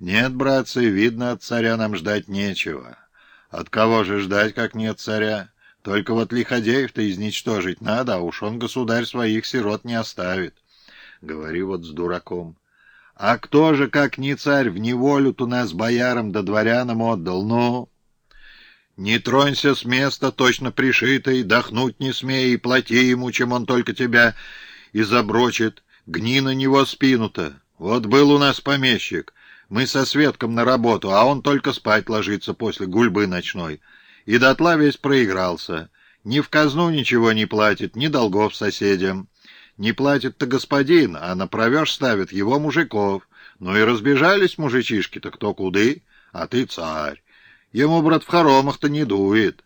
Нет, братцы, видно, от царя нам ждать нечего. От кого же ждать, как нет царя? Только вот лиходеев-то изничтожить надо, а уж он, государь, своих сирот не оставит. Говори вот с дураком. А кто же, как не царь, в неволю-то нас боярам да дворянам отдал? Ну... Не тронься с места, точно пришитый, дохнуть не смей, и плати ему, чем он только тебя изоброчит. Гни на него спину-то. Вот был у нас помещик. Мы со Светком на работу, а он только спать ложится после гульбы ночной. И дотла весь проигрался. Ни в казну ничего не платит, ни долгов соседям. Не платит-то господин, а на провеж ставит его мужиков. Ну и разбежались мужичишки-то кто куды, а ты царь. Ему, брат, в хоромах-то не дует.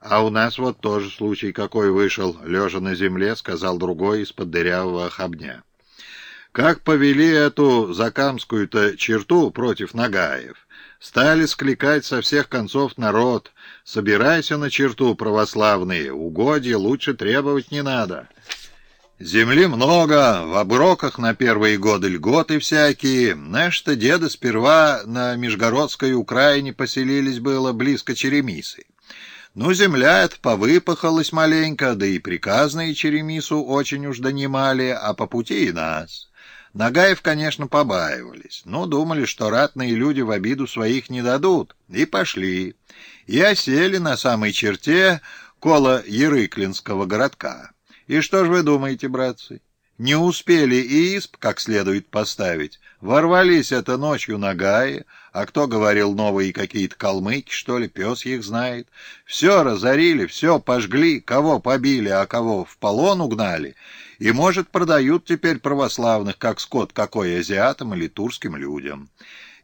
А у нас вот тоже случай какой вышел, лежа на земле, сказал другой из-под дырявого хобня. Как повели эту закамскую-то черту против Нагаев, стали скликать со всех концов народ. Собирайся на черту, православные, угодья лучше требовать не надо. Земли много, в оброках на первые годы льготы всякие. Наши-то деды сперва на Межгородской Украине поселились было близко Черемисы. Ну, земля эта повыпахалась маленько, да и приказные Черемису очень уж донимали, а по пути и нас. Нагаев, конечно, побаивались, но думали, что ратные люди в обиду своих не дадут, и пошли. И осели на самой черте кола Ерыклинского городка. И что же вы думаете, братцы? Не успели и исп как следует поставить. Ворвались это ночью на Гае, а кто говорил новые какие-то калмыки, что ли, пес их знает. Все разорили, все пожгли, кого побили, а кого в полон угнали. И, может, продают теперь православных, как скот какой азиатам или турским людям.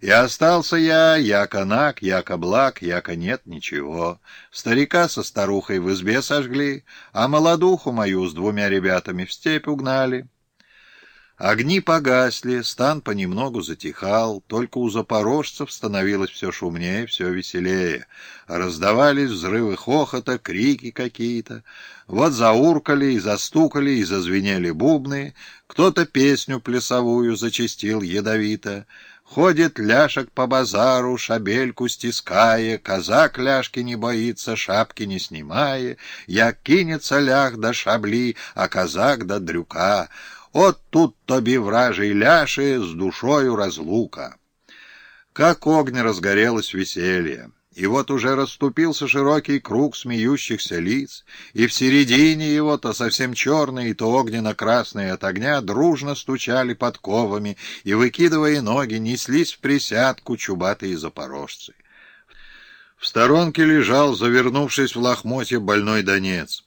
И остался я, яко наг, яко благ, яко нет ничего. Старика со старухой в избе сожгли, а молодуху мою с двумя ребятами в степь угнали. Огни погасли, стан понемногу затихал, только у запорожцев становилось все шумнее, все веселее. Раздавались взрывы хохота, крики какие-то. Вот зауркали и застукали, и зазвенели бубны. Кто-то песню плясовую зачастил ядовито. Ходит ляшек по базару, шабельку стиская, Казак ляжки не боится, шапки не снимая, Як кинется лях до шабли, а казак до дрюка. От тут тобі вражий ляши с душою разлука. Как огня разгорелось веселье. И вот уже расступился широкий круг смеющихся лиц, и в середине его, то совсем черные, то огненно-красные от огня, дружно стучали подковами и, выкидывая ноги, неслись в присядку чубатые запорожцы. В сторонке лежал, завернувшись в лохмотье, больной донец.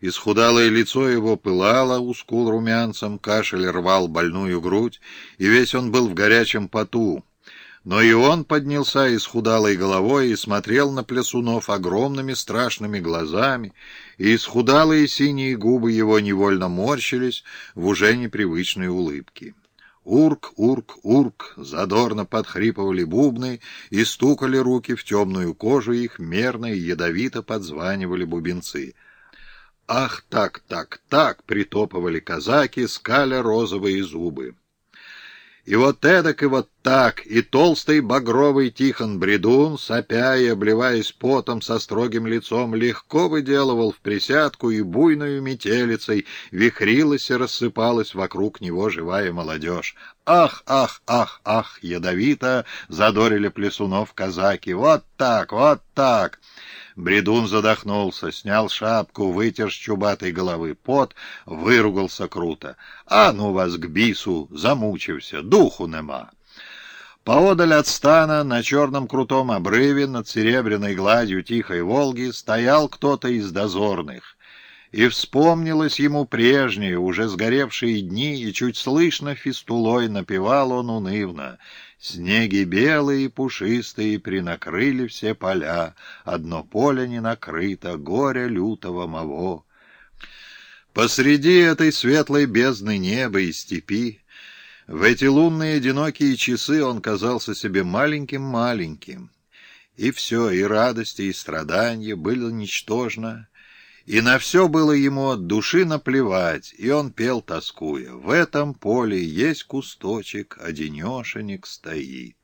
Исхудалое лицо его пылало у скул румянцем, кашель рвал больную грудь, и весь он был в горячем поту. Но и он поднялся исхудалой головой и смотрел на плясунов огромными страшными глазами, и исхудалые синие губы его невольно морщились в уже непривычной улыбке. Урк, урк, урк, задорно подхрипывали бубны и стукали руки в темную кожу их, мерно и ядовито подзванивали бубенцы. «Ах, так, так, так!» — притопывали казаки, скаля розовые зубы. И вот эдак, и вот так, и толстый багровый Тихон Бредун, сопя и обливаясь потом со строгим лицом, легко выделывал в присядку и буйную метелицей вихрилась и рассыпалась вокруг него живая молодежь. «Ах, ах, ах, ах!» — ядовито задорили плесунов казаки. «Вот так, вот так!» Бредун задохнулся, снял шапку, вытер с чубатой головы пот, выругался круто. «А ну вас к бису! Замучився! Духу нема!» Поодаль от стана, на черном крутом обрыве, над серебряной гладью тихой Волги, стоял кто-то из дозорных. И вспомнилось ему прежние, уже сгоревшие дни, и чуть слышно фистулой напевал он унывно — Снеги белые и пушистые принакрыли все поля, Одно поле не накрыто, горе лютого моего. Посреди этой светлой бездны неба и степи В эти лунные одинокие часы он казался себе маленьким-маленьким. И все, и радости, и страдания было ничтожно, и на все было ему от души наплевать, и он пел, тоскуя. В этом поле есть кусточек, одинешенек стоит.